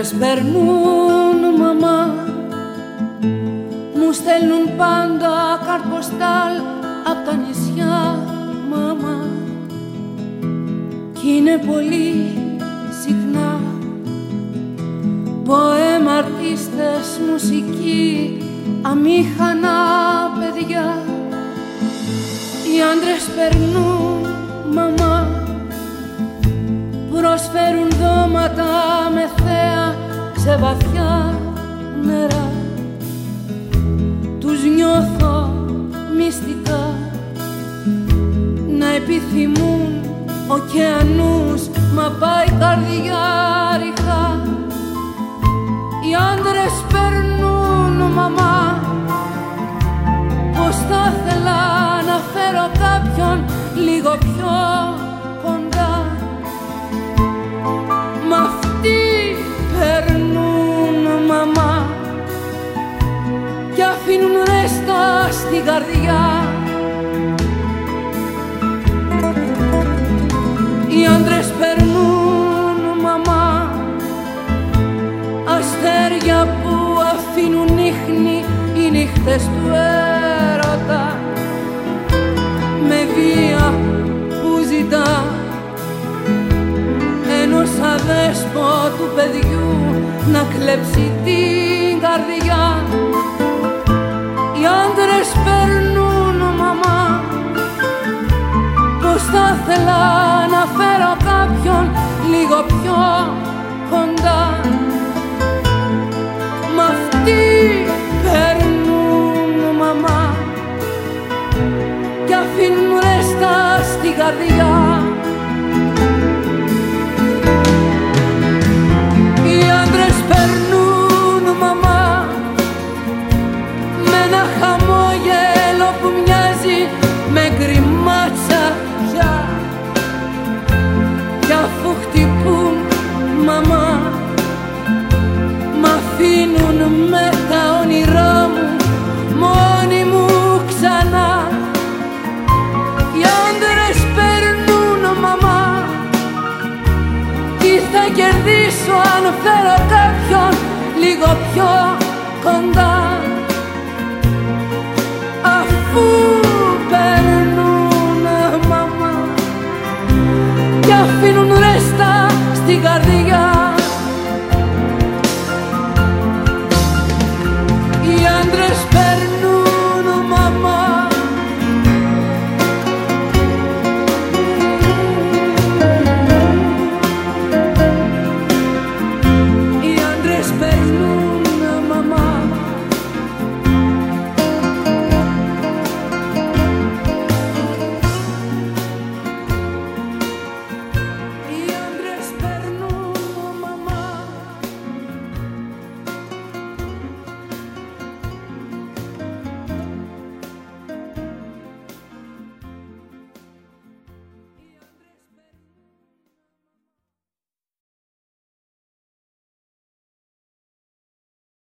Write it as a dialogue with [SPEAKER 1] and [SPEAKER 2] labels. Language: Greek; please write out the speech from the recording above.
[SPEAKER 1] άντρες περνούν μαμά. Μου στέλνουν πάντα καρποστάλ απ' τα νησιά μαμά. Κι είναι πολύ συχνά. Ποέμ αρτίστες, μουσική, αμήχανα παιδιά. Οι άντρες περνούν μαμά. Προσφέρουν δώματα με θέα σε βαθιά νερά. Τους νιώθω μυστικά. Να επιθυμούν ωκεανούς μα πάει καρδιά ριχά Οι άντρες περνούν μαμά πως θα ήθελα να φέρω κάποιον λίγο πιο αφήνουν ρέστα στην καρδιά. Οι άντρες περνούν μαμά αστέρια που αφήνουν ίχνη οι νύχτες του έρωτα. Με βία που ζητά ενός αδέσποτου παιδιού να κλέψει την καρδιά Αλλά να φέρω κάποιον λίγο πιο κοντά. Μ' αυτοί περνούν μαμά και αφήνουν ρέστα στην καρδιά. Οι άντρες περνούν μαμά με ένα χαμόγελο που μοιάζει με γκριμάτσα. μαμά. Μ' αφήνουν με τα όνειρά μου μόνη μου ξανά. Οι άντρες παίρνουν μαμά. Τι θα κερδίσω αν φέρω κάποιον λίγο πιο κοντά; Αφού παίρνουν μαμά Και αφήνουν ρέστα στην καρδιά.